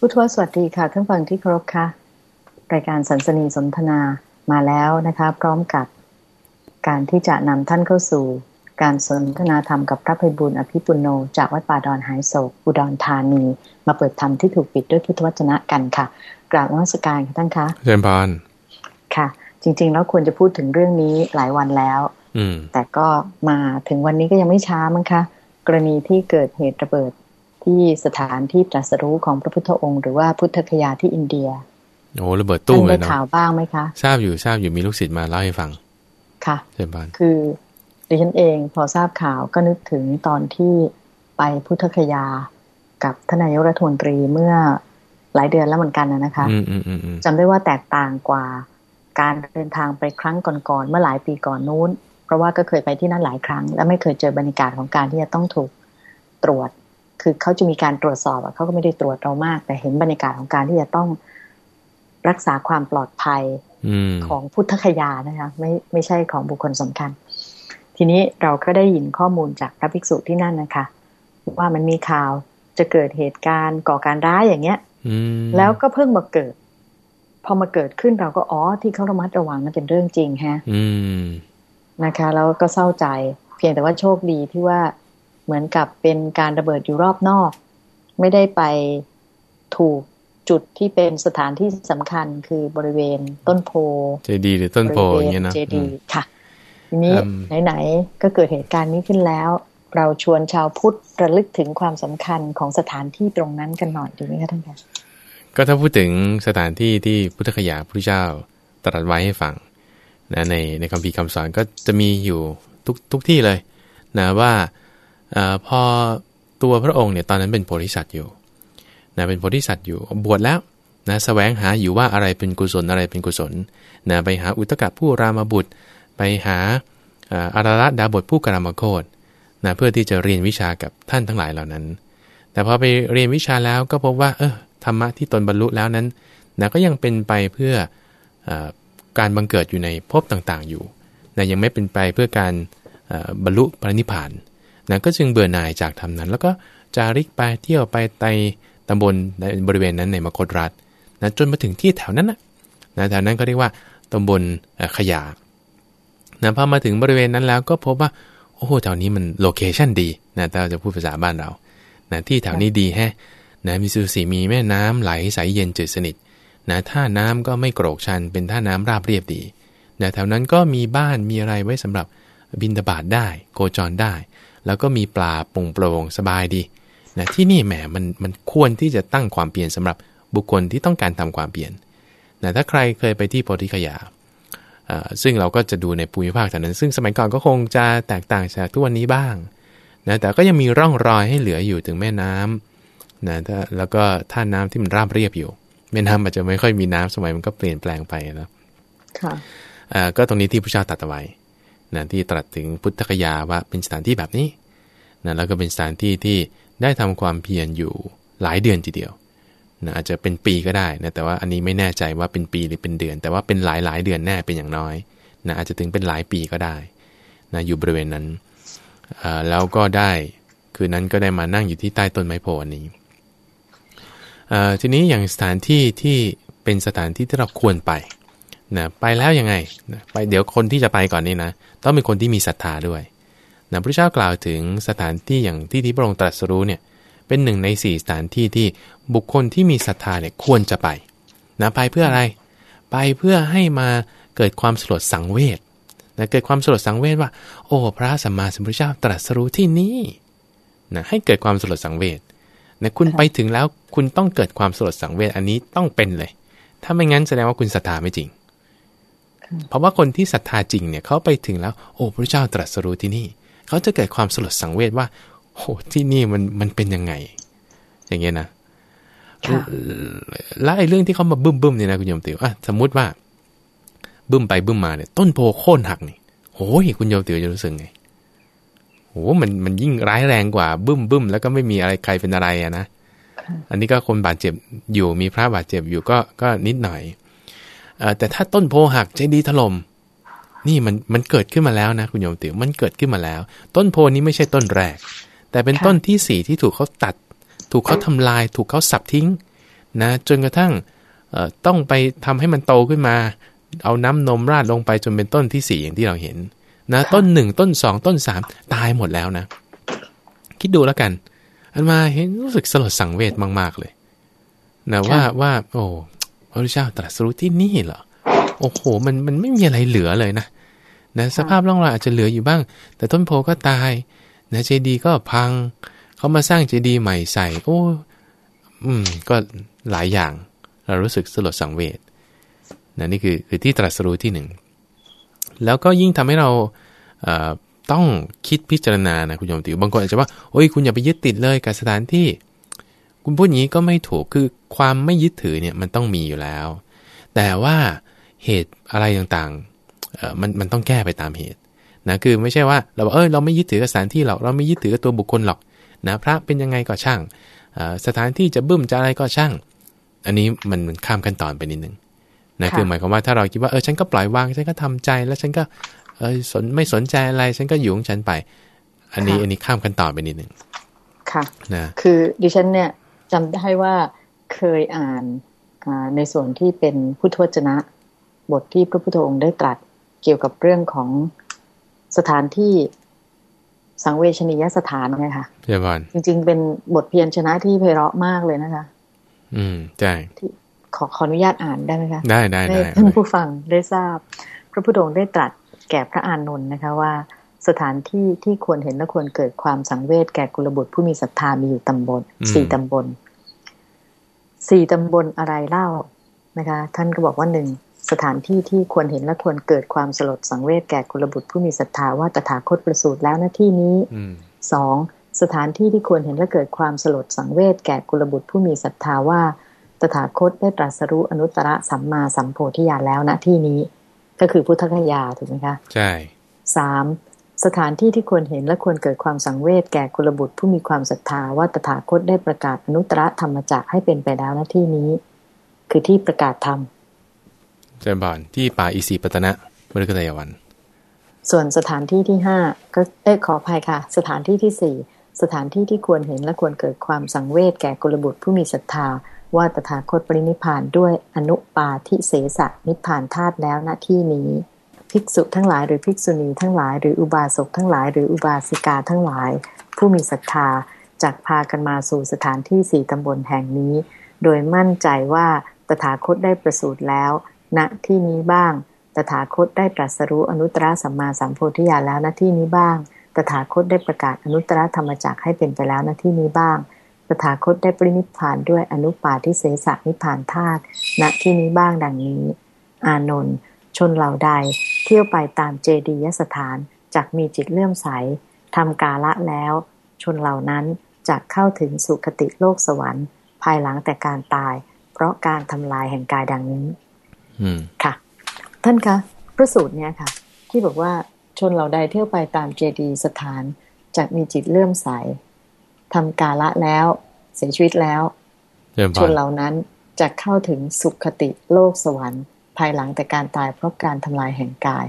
ผู้ทวสวัสดีค่ะท่านฟังที่เคารพค่ะ รายการสันสนีสนทนามาแล้วนะคะ พร้อมกับการที่จะนำท่านเข้าสู่ การสนทนาธรรมกับพระภัยบุญอภิปุโน จากวัดป่าดอนหายโศกอุดรธานี มาเปิดธรรมที่ถูกปิดด้วยพุทธวจนะกันค่ะ กราบนมัสการค่ะท่านคะเจริญพรค่ะ จริง ๆ แล้วควรจะพูดถึงเรื่องนี้หลายวันแล้ว อืมแต่ก็มาถึงวันนี้ก็ยังไม่ช้ามั้งคะกรณีที่เกิดเหตุระเบิด ที่สถานที่ตรัสรู้ของพระพุทธองค์ หรือว่าพุทธคยาที่อินเดียโอ้ระเบิดท่าตู้นเลได้ยเนาะข่าวบ้างไหมคะ ทราบอยู่ทราบอยู่มีลูกศิษย์มาเล่าให้ฟัง ค่ะเจริญพรคือดิฉันเองพอทราบข่าวก็นึกถึงตอนที่ไปพุทธคยากับทานนายกรัฐมนตรีเมื่อหลายเดือนแล้วเหมือนกันนะนะคะอืมอืมอืมอืมจำได้ว่าแตกต่างกว่าการเดินทางไปครั้งก่อนๆเมื่อหลายปีก่อนนู้น เพราะว่าก็เคยไปที่นั่นหลายครั้ง และไม่เคยเจอบรรยากาศของการที่จะต้องถูกตรวจ คือเขาจะมีการตรวจสอบอะเขาก็ไม่ได้ตรวจเรามาก แต่เห็นบรรยากาศของการที่จะต้องรักษาความปลอดภัยอืมของพุทธคยานะคะไม่ไม่ใช่ของบุคคลสำคัญ ทีนี้เราก็ได้ยินข้อมูลจากพระภิกษุที่นั่นนะคะ ว่ามันมีข่าวจะเกิดเหตุการณ์ก่อการร้ายอย่างเงี้ยอืมแล้วก็เพิ่งมาเกิด พอมาเกิดขึ้นเราก็อ๋อที่เขาระมัดระวังนั่นเป็นเรื่องจริงฮะอืมนะคะ แล้วก็เศร้าใจ เพียงแต่ว่าโชคดีที่ว่า เหมือนกับเป็นการระเบิดอยู่รอบนอก ไม่ได้ไปถูกจุดที่เป็นสถานที่สำคัญคือบริเวณต้นโพเจดีหรือต้นโพอย่างเงี้ยเนาะเจอืดีมค่ะทีนี้อืมไหนๆก็เกิดเหตุการณ์นี้ขึ้นแล้ว เราชวนชาวพุทธระลึกถึงความสำคัญของสถานที่ตรงนั้นกันหน่อยดีไหมคะท่านคะก็ถ้าพูดถึงสถานที่ที่พุทธคยาพระเจ้าตรัสไว้ให้ฟังนะในในคำพีร์คำสอนก็จะมีอยู่ทุกทุกที่เลยนะว่าเอพอตัวพระองค์เนี่ยตอนนั้นเป็นโพธิสัตว์อยู่นะเป็นโพธิสัตว์อยู่บวชแล้วนะแสวงหาอยู่ว่าอะไรเป็นกุศลอะไรเป็นกุศลนะไปหาอุตกะผู้รามบุตร ไปหาอาราระดาบทผู้กรามโคตนะเพื่อที่จะเรียนวิชากับท่านทั้งหลายเหล่านั้น แต่พอไปเรียนวิชาแล้วก็พบว่าเออธรรมะที่ตนบรรลุแล้วนั้นนะก็ยังเป็นไปเพื่อออการบังเกิดอยู่ในภพต่างๆอยู่นะยังไม่เป็นไปเพื่อการบรรลุปรินิพพาน นะก็จึงเบื่อหน่ายจากธรรมนั้น แล้วก็จาริกไปเที่ยวไปในตำบลในบริเวณนั้นในมคตรัฐนะจนมาถึงที่แถวนั้นนะนะแถวนั้นก็เรียกว่าตำบลขยานะพอมาถึงบริเวณนั้นแล้วก็พบว่าโอ้โหแถวนี้มันโลเคชันดีนะถ้าเราจะพูดภาษาบ้านเรานะที่แถวนี้ดีแฮะนะมีสุสีมีแม่น้ำไหลใสเย็นจืดสนิทนะท่าน้ำก็ไม่โกรกชัน เป็นท่าน้ำราบเรียบดีนะแถวนั้นก็มีบ้านมีอะไรไว้สำหรับบินตบาทได้ โกจรได้ แล้วก็มีปลาปงโปร่งสบายดีนะที่นี่แหมมันมันควรที่จะตั้งความเปลี่ยนสำหรับบุคคลที่ต้องการทำความเปลี่ยนนะถ้าใครเคยไปที่โพธิคยาเอ่อซึ่งเราก็จะดูในภูมิภาคแถวนั้น ซึ่งสมัยก่อนก็คงจะแตกต่างจากทุกวันนี้บ้างนะแต่ก็ยังมีร่องรอยให้เหลืออยู่ถึงแม่น้ำนะถ้าแล้วก็ท่าน้ำที่มันราบเรียบอยู่แม่น้ำอาจจะไม่ค่อยมีน้ำสมัยมันก็เปลี่ยนแปลงไปนะค่ะเอ่อก็ตรงนี้ที่พระเจ้าตรัสเอาไว้นะที่ตรัสถึงพุทธคยาว่าเป็นสถานที่แบบนี้ นะแล้วก็เป็นสถานที่ที่ได้ทำความเพียรอยู่หลายเดือนทีเดียวนะอาจจะเป็นปีก็ได้นะแต่ว่าอันนี้ไม่แน่ใจว่าเป็นปีหรือเป็นเดือน แต่ว่าเป็นหลายหลายเดือนแน่เป็นอย่างน้อยนะอาจจะถึงเป็นหลายปีก็ได้นะอยู่บริเวณนั้นแล้วก็ได้คืนนั้นก็ได้มานั่งอยู่ที่ใต้ต้นไม้โพอันนี้ทีนี้อย่างสถานที่ที่เป็นสถานที่ที่เราควรไปนะไปแล้วยังไงนะไปเดี๋ยวคนที่จะไปก่อนนี่นะ ต้องเป็นคนที่มีศรัทธาด้วย นะพระเจ้ากล่าวถึงสถานที่อย่างที่ที่พระองค์ตรัสรู้เนี่ยเป็นหนึ่งในสี่สถานที่ที่บุคคลที่มีศรัทธาเนี่ยควรจะไปนะไปเพื่ออะไร ไปเพื่อให้มาเกิดความสลดสังเวชนะเกิดความสลดสังเวชว่า โอ้พระสัมมาสัมพุทธเจ้าตรัสรู้ที่นี่นะให้เกิดความสลดสังเวชนะคุณไปถึงแล้วคุณต้องเกิดความสลดสังเวชอันนี้ต้องเป็นเลย ถ้าไม่งั้นแสดงว่าคุณศรัทธาไม่จริง เพราะว่าคนที่ศรัทธาจริงเนี่ยเขาไปถึงแล้ว โอ้พระเจ้าตรัสรู้ที่นี่ เขาจะเกิดความสลดสังเวชว่าโอ้ที่นี่มันมันเป็นยังไง อย่างเงี้ยนะค่ะแล้วไอ้เรื่องที่เขามาบึ้มบึ้มเนี่ยนะคุณโยมติวอะสมมุติว่า บึ้มไปบึ้มมาเนี่ย ต้นโพโค่นหักนี่โอ้ยคุณโยมติวจะรู้สึกไงโอ้มันมันยิ่งร้ายแรงกว่า บึ้มบึ้มแล้วก็ไม่มีอะไรใครเป็นอะไรอะนะค่ะอันนี้ก็คนบาดเจ็บอยู่มีพระบาดเจ็บอยู่ก็ก็นิดหน่อยเอ่อแต่ถ้าต้นโพหักใจดีถล่ม นี่มันมันเกิดขึ้นมาแล้วนะคุณโยมติวมันเกิดขึ้นมาแล้ว ต้นโพนี้ไม่ใช่ต้นแรก แต่เป็นค่ะต้นที่สี่ที่ถูกเขาตัด ถูกเขาทำลาย ถูกเขาสับทิ้งนะจนกระทั่งต้องไปทำให้มันโตขึ้นมา เอาน้ำนมราดลงไปจนเป็นต้นที่สี่อย่างที่เราเห็นนะต้นหนึ่งต้นสองต้นสามตายหมดแล้วนะ คิดดูแล้วกัน อันมาเห็นรู้สึกสลดสังเวชมาก ๆ เลยนะว่าว่า โอ้พระพุทธเจ้าตรัสรู้ที่นี่เหรอ โอ้โหมันมันไม่มีอะไรเหลือเลยนะนะสภาพร่องรอยอาจจะเหลืออยู่บ้าง แต่ต้นโพก็ตายนะเจดีก็พัง เขามาสร้างเจดีย์ใหม่ใส่ โอ้อืมก็หลายอย่าง เรารู้สึกสลดสังเวชนะนี่คือคือที่ตรัสรู้ที่หนึ่งแล้วก็ยิ่งทำให้เราเต้องคิดพิจารณานะคุณโยมติวบางคนอาจจะว่าโอ้ยคุณอย่าไปยึดติดเลยกับสถานที่ คุณพูดอย่างนี้ก็ไม่ถูกคือความไม่ยึดถือเนี่ยมันต้องมีอยู่แล้ว แต่ว่า เหตุอะไรต่างๆเออมันมันต้องแก้ไปตามเหตุนะคือไม่ใช่ว่าเราบอกเออเราไม่ยึดถือกับสถานที่หรอกเราไม่ยึดถือกับตัวบุคคลหรอกนะพระเป็นยังไงก็ช่างสถานที่จะบึ้มจะอะไรก็ช่าง อันนี้มันมันข้ามขั้นตอนไปนิดนึงนะคือหมายความว่าถ้าเราคิดว่าเออฉันก็ปล่อยวางฉันก็ทำใจแล้วฉันก็เออสนไม่สนใจอะไรฉันก็อยู่ของฉันไป อันนี้อันนี้ข้ามขั้นตอนไปนิดนึงค่ะนะคือดิฉันเนี่ยจำได้ว่าเคยอ่านในส่วนที่เป็นพุทธวจนะ บทที่พระพุทธองค์ได้ตรัสเกี่ยวกับเรื่องของสถานที่สังเวชนียสถานไงคะเพียบจริง ๆ เป็นบทเพียรชนะที่ไพเราะมากเลยนะคะ อืมใช่ขอขออนุญาตอ่านได้ไหมคะ ได้ได้ได้ท่านผู้ฟังได้ทราบ พระพุทธองค์ได้ตรัสแก่พระอานนท์นะคะว่า สถานที่ที่ควรเห็นและควรเกิดความสังเวชแก่กุลบุตรผู้มีศรัทธามีอยู่ตำบลสี่ตำบลสี่ตำบลอะไรเล่านะคะ ท่านก็บอกว่าหนึ่ง สถานที่ที่ควรเห็นและควรเกิดความสลดสังเวชแก่กุลบุตรผู้มีศรัทธาว่าตถาคตประสูติแล้วหน้าที่นี้สองสถานที่ที่ควรเห็นและเกิดความสลดสังเวชแก่กุลบุตรผู้มีศรัทธาว่า ตถาคตได้ตรัสรู้อนุตตรสัมมาสัมโพธิญาณแล้วณที่นี้ ก็คือพุทธคยาถูกไหมคะ ใช่สามสถานที่ที่ควรเห็นและควรเกิดความสังเวชแก่กุลบุตรผู้มีความศรัทธาว่าตถาคตได้ประกาศอนุตตรธรรมจักให้เป็นไปแล้วณที่นี้ คือที่ประกาศธรรม เจริญบานที่ป่าอิสิปตนะมฤคทายวัน ส่วนสถานที่ที่ห้าก็เอ๊ะขออภัยค่ะ สถานที่ที่สี่สถานที่ที่ควรเห็นและควรเกิดความสังเวชแก่กุลบุตรผู้มีศรัทธา ว่าตถาคตปรินิพานด้วยอนุปาทิเสสนิพานธาตุแล้วณที่นี้ ภิกษุทั้งหลายหรือภิกษุณีทั้งหลายหรืออุบาสกทั้งหลายหรืออุบาสิกาทั้งหลาย ผู้มีศรัทธาจักพากันมาสู่สถานที่สี่ตำบลแห่งนี้ โดยมั่นใจว่าตถาคตได้ประสูติแล้ว ณที่นี้บ้าง ตถาคตได้ตรัสรู้อนุตตรสัมมาสัมโพธิญาณแล้วณที่นี้บ้าง ตถาคตได้ประกาศอนุตตรธรรมจักให้เป็นไปแล้วณที่นี้บ้าง ตถาคตได้ปรินิพานด้วยอนุปาทิเสสนิพานธาตุณที่นี้บ้างดังนี้ อานนท์ชนเหล่าใด เที่ยวไปตามเจดียสถานจักมีจิตเลื่อมใสทำกาละแล้ว ชนเหล่านั้นจะเข้าถึงสุคติโลกสวรรค์ ภายหลังแต่การตาย เพราะการทำลายแห่งกายดังนี้ ค่ะ ท่านคะพระสูตรเนี่ยค่ะ ที่บอกว่าชนเหล่าใดเที่ยวไปตามเจดีสถานจะมีจิตเลื่อมใสทำกาละแล้ว เสียชีวิตแล้ว ชนเหล่านั้นจะเข้าถึงสุขติโลกสวรรค์ ภายหลังแต่การตายเพราะการทำลายแห่งกาย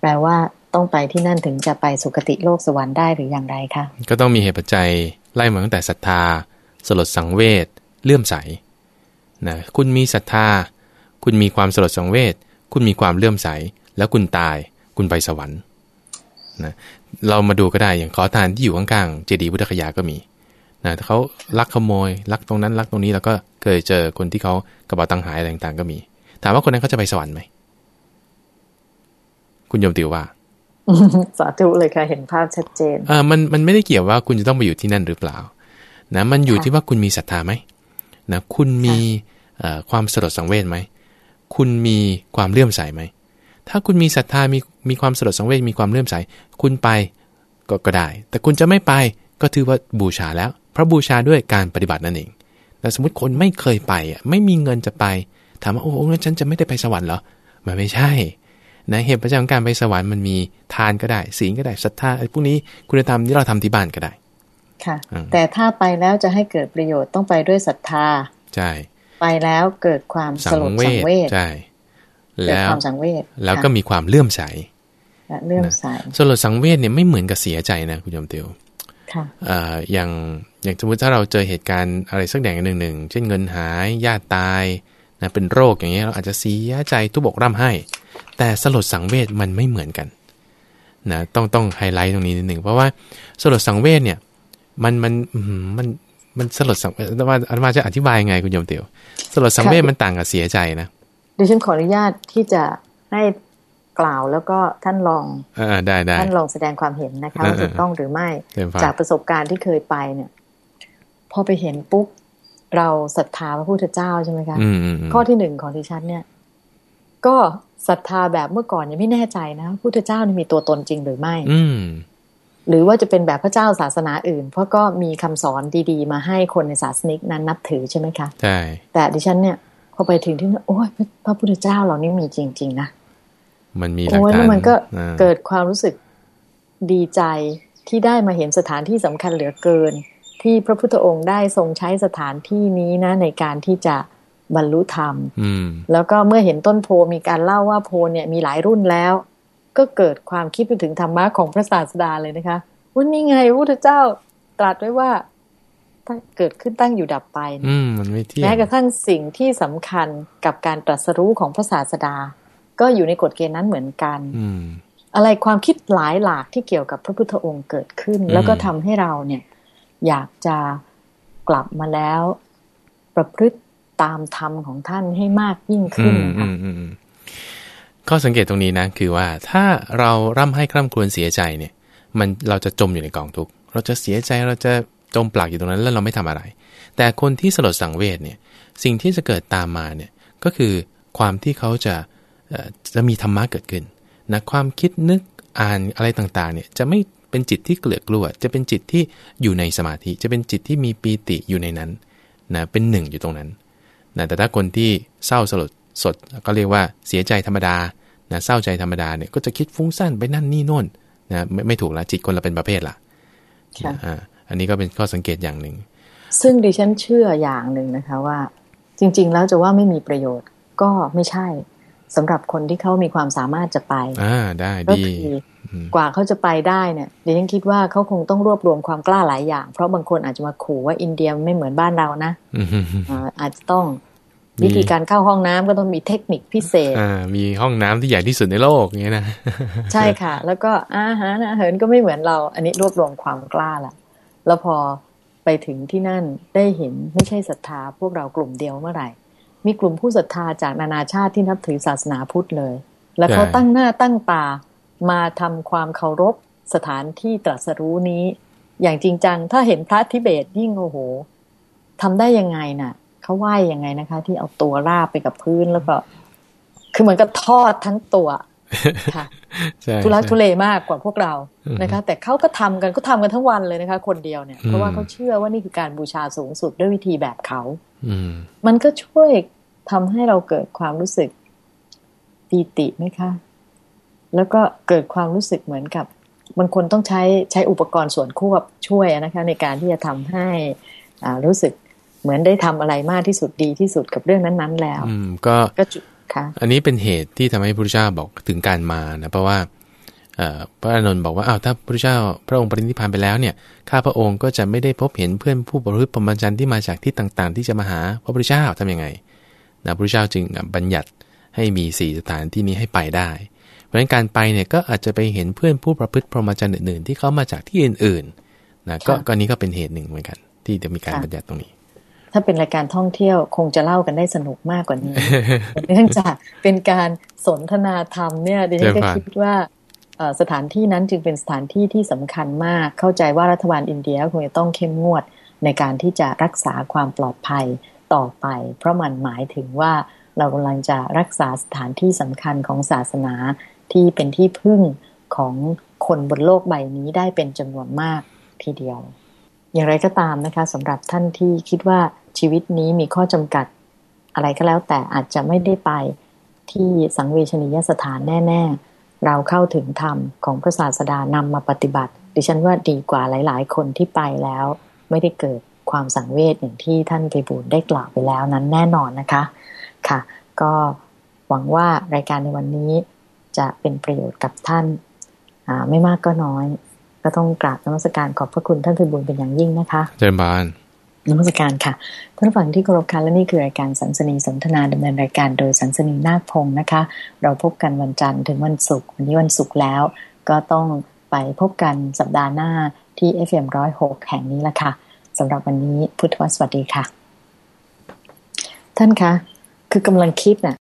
แปลว่าต้องไปที่นั่นถึงจะไปสุขติโลกสวรรค์ได้หรืออย่างไรคะ ก็ต้องมีเหตุปัจจัยไล่มาตั้งแต่ศรัทธา สลดสังเวชเลื่อมใสนะคุณมีศรัทธา คุณมีความสลดสังเวชคุณมีความเลื่อมใส แล้วคุณตายคุณไปสวรรค์นะเรามาดูก็ได้อย่างขอทานที่อยู่ข้างๆเจดีย์พุทธคยาก็มีนะเขาลักขโมยลักตรงนั้นลักตรงนี้แล้วก็เคยเจอคนที่เขากระเป๋าตังค์หายอะไรต่างๆก็มี ถามว่าคนนั้นเขาจะไปสวรรค์ไหมคุณโยมติวว่าสาธุเลยค่ะเห็นภาพชัดเจนอ่ามันมันไม่ได้เกี่ยวว่าคุณจะต้องไปอยู่ที่นั่นหรือเปล่านะมันอยู่ที่ว่าคุณมีศรัทธาไหมนะคุณมีความสลดสังเวชไหม คุณมีความเลื่อมใสไหม ถ้าคุณมีศรัทธามีมีความสลดสังเวชมีความเลื่อมใส คุณไปก็ก็ได้ แต่คุณจะไม่ไปก็ถือว่าบูชาแล้ว เพราะบูชาด้วยการปฏิบัตินั่นเองแต่สมมติคนไม่เคยไปอะไม่มีเงินจะไป ถามว่าโอ้งั้นฉันจะไม่ได้ไปสวรรค์เหรอมันไม่ใช่นะเหตุประจัของการไปสวรรค์มันมีทานก็ได้ ศีลก็ได้ศรัทธาไอ้พวกนี้คุณธรรมที่เราทำที่บ้านก็ได้ ค่ะ แต่ถ้าไปแล้วจะให้เกิดประโยชน์ต้องไปด้วยศรัทธา ใช่ ไปแล้วเกิดความสลดสังเวชใช่แล้วความสังเวชแล้วก็มีความเลื่อมใสเลื่อมใสสลดสังเวชเนี่ยไม่เหมือนกับเสียใจนะคุณยมเตียวค่ะเอ่ออย่างอย่างสมมติถ้าเราเจอเหตุการณ์อะไรสักอย่างหนึ่งหนึ่งเช่นเงินหายญาติตายนะเป็นโรคอย่างเงี้ยเราอาจจะเสียใจทุบอกร่ำไห้ แต่สลดสังเวชมันไม่เหมือนกันนะต้องต้องไฮไลท์ตรงนี้นิดหนึ่งเพราะว่าสลดสังเวชเนี่ยมันมันอืมมัน มันสลดสังเวชอาตมาอาตมาจะอธิบายยังไงคุณโยมเตียวสลดสังเวชมันต่างกับเสียใจนะดิฉันขออนุญาตที่จะให้กล่าวแล้วก็ท่านลองอ่าได้ได้ท่านลองแสดงความเห็นนะคะเออว่าถูกต้องหรือไม่เต็มฟังจากประสบการณ์ที่เคยไปเนี่ย พอไปเห็นปุ๊บเราศรัทธาพระพุทธเจ้าใช่ไหมคะอืมอืมอืมข้อที่หนึ่งของดิฉันเนี่ย ก็ศรัทธาแบบเมื่อก่อนยังไม่แน่ใจนะพุทธเจ้านี่มีตัวตนจริงหรือไม่ อืม หรือว่าจะเป็นแบบพระเจ้าศาสนาอื่น เพราะก็มีคำสอนดีๆ มาให้คนในศาสนิกนั้นนับถือใช่ไหมคะใช่แต่ดิฉันเนี่ยพอไปถึงที่นั่นโอ้ยพระพระพุทธเจ้าเรานี่มีจริง ๆ นะมันมีหลักโอ้ยฐาแล้นวมันก็อ่าเกิดความรู้สึกดีใจที่ได้มาเห็นสถานที่สำคัญเหลือเกิน ที่พระพุทธองค์ได้ทรงใช้สถานที่นี้นะ ในการที่จะบรรลุธรรมอืมแล้วก็เมื่อเห็นต้นโพมีการเล่าว่าโพเนี่ยมีหลายรุ่นแล้ว ก็เกิดความคิดไปถึงธรรมะของพระศาสดาเลยนะคะว่านี่ไงพระพุทธเจ้าตรัสไว้ว่าถ้าเกิดขึ้นตั้งอยู่ดับไปเนี่ยอืมมันไม่เที่ยงแม้กระทั่งสิ่งที่สำคัญกับการตรัสรู้ของพระศาสดา ก็อยู่ในกฎเกณฑ์นั้นเหมือนกัน อืม อะไรความคิดหลายหลากที่เกี่ยวกับพระพุทธองค์เกิดขึ้นอืมแล้วก็ทำให้เราเนี่ย อยากจะกลับมาแล้ว ประพฤติตามธรรมของท่านให้มากยิ่งอืขึ้นมนะอืคะมอืมอืม ข้อสังเกตตรงนี้นะคือว่าถ้าเราร่ำให้คร่ำครวญเสียใจเนี่ยมันเราจะจมอยู่ในกองทุกข์เราจะเสียใจเราจะจมปลักอยู่ตรงนั้นแล้วเราไม่ทำอะไร แต่คนที่สลดสังเวชเนี่ยสิ่งที่จะเกิดตามมาเนี่ยก็คือความที่เขาจะจะมีธรรมะเกิดขึ้นนะความคิดนึกอ่านอะไรต่างๆเนี่ยจะไม่เป็นจิตที่เกลือกลัว จะเป็นจิตที่อยู่ในสมาธิ จะเป็นจิตที่มีปีติอยู่ในนั้นนะเป็นหนึ่งอยู่ตรงนั้นนะแต่ถ้าคนที่เศร้าสลด สดก็เรียกว่าเสียใจธรรมดานะเศร้าใจธรรมดาเนี่ยก็จะคิดฟุ้งซ่านไปนั่นนี่โน่นนะไม่ไม่ถูกละจิตคนละเป็นประเภทละค่ะอ่าอันนี้ก็เป็นข้อสังเกตอย่างหนึ่ง ซึ่งดิฉันเชื่ออย่างหนึ่งนะคะว่า จริง ๆ แล้วจะว่าไม่มีประโยชน์ก็ไม่ใช่สำหรับคนที่เขามีความสามารถจะไปอ่าได้ก็ดีคือมกว่าเขาจะไปได้เนี่ยดิฉันคิดว่าเขาคงต้องรวบรวมความกล้าหลายอย่าง เพราะบางคนอาจจะมาขู่ว่าอินเดียไม่เหมือนบ้านเรานะอืมอ่าอาจจะต้องมี วิธีการเข้าห้องน้ำก็ต้องมีเทคนิคพิเศษ อ่า มีห้องน้ำที่ใหญ่ที่สุดในโลกอย่างเงี้ยนะ ใช่ค่ะ แล้วก็อาหารอาหารก็ไม่เหมือนเรา อันนี้รวบรวมความกล้าละแล้วพอไปถึงที่นั่นได้เห็นไม่ใช่ศรัทธาพวกเรากลุ่มเดียวเมื่อไหร่ มีกลุ่มผู้ศรัทธาจากนานาชาติที่นับถือศาสนาพุทธเลย แล้วเขาใช่ตั้งหน้าตั้งตามาทำความเคารพสถานที่ตรัสรู้นี้ อย่างจริงจังถ้าเห็นพระทิเบตยิ่งโอ้โหทำได้ยังไงน่ะ เขาไหว้ยังไงนะคะ ที่เอาตัวราบไปกับพื้นแล้วก็ คือเหมือนกับทอดทั้งตัวค่ะใช่ทุลักใช่ทุเลมากกว่าพวกเราอืมนะคะ แต่เขาก็ทำกันก็ทำกันทั้งวันเลยนะคะ คนเดียวเนี่ยอืมเพราะว่าเขาเชื่อว่านี่คือการบูชาสูงสุดด้วยวิธีแบบเขาอืมมันก็ช่วยทำให้เราเกิดความรู้สึกปีติไหมคะ แล้วก็เกิดความรู้สึกเหมือนกับบางคนต้องใช้ใช้อุปกรณ์ส่วนควบช่วยนะคะ ในการที่จะทำให้อ่ารู้สึก เหมือนได้ทำอะไรมากที่สุดดีที่สุดกับเรื่องนั้นๆแล้ว อืมก็ก็จุค่ะ อันนี้เป็นเหตุที่ทำให้พระพุทธเจ้าบอกถึงการมานะเพราะว่าเอ่อพระอานนท์บอกว่าอ้าวถ้าพระพุทธเจ้าพระองค์ปรินิพพานไปแล้วเนี่ยข้าพระองค์ก็จะไม่ได้พบเห็นเพื่อนผู้ประพฤติพรหมจรรย์ที่มาจากที่ต่างๆ ที่จะมาหาพระพุทธเจ้าทำยังไงนะพระพุทธเจ้าจึงบัญญัติให้มีสี่สถานที่นี้ให้ไปได้ เพราะฉะนั้นการไปเนี่ยก็อาจจะไปเห็นเพื่อนผู้ประพฤติพรหมจรรย์อื่นๆที่เขามาจากที่อื่นๆนะก็ค่ะก็นี้ก็เป็นเหตุหนึ่งเหมือนกัน ที่จะมีการค่ะบัญญัติตรงนี้ ถ้าเป็นรายการท่องเที่ยวคงจะเล่ากันได้สนุกมากกว่านี้ เนื่องจากเป็นการสนทนาธรรมเนี่ยดิฉันก็เดี๋ยวก่อนคิดว่าเอ่อสถานที่นั้นจึงเป็นสถานที่ที่สำคัญมาก เข้าใจว่ารัฐบาลอินเดียคงจะต้องเข้มงวดในการที่จะรักษาความปลอดภัยต่อไป เพราะมันหมายถึงว่าเรากำลังจะรักษาสถานที่สำคัญของศาสนาที่เป็นที่พึ่งของคนบนโลกใบนี้ได้เป็นจำนวนมากทีเดียว อย่างไรก็ตามนะคะสำหรับท่านที่คิดว่า ชีวิตนี้มีข้อจำกัดอะไรก็แล้วแต่อาจจะไม่ได้ไปที่สังเวชนียสถานแน่ ๆ เราเข้าถึงธรรมของพระศาสดานำมาปฏิบัติ ดิฉันว่าดีกว่าหลาย ๆ คนที่ไปแล้ว ไม่ได้เกิดความสังเวชอย่างที่ท่านไปบูลได้กล่าวไปแล้วนั้นแน่นอนนะคะค่ะ ก็หวังว่ารายการในวันนี้จะเป็นประโยชน์กับท่านาไม่มากก็น้อย ก็ต้องกราบนมัสการขอบพระคุณท่านพิบูลเป็นอย่างยิ่งนะคะเจริญบาน นมัสการค่ะท่านฟังที่เคารพค่ะและนี่คือรายการสันสนีสนทนาดำเนินรายการโดยสันสนีนาคพงศ์นะคะ เราพบกันวันจันทร์ถึงวันศุกร์วันนี้วันศุกร์แล้ว ก็ต้องไปพบกันสัปดาห์หน้าที่ FM106 แห่งนี้ละค่ะสำหรับวันนี้พุทธวสวัสดีค่ะ ท่านคะ คือกำลังคิดน่ะ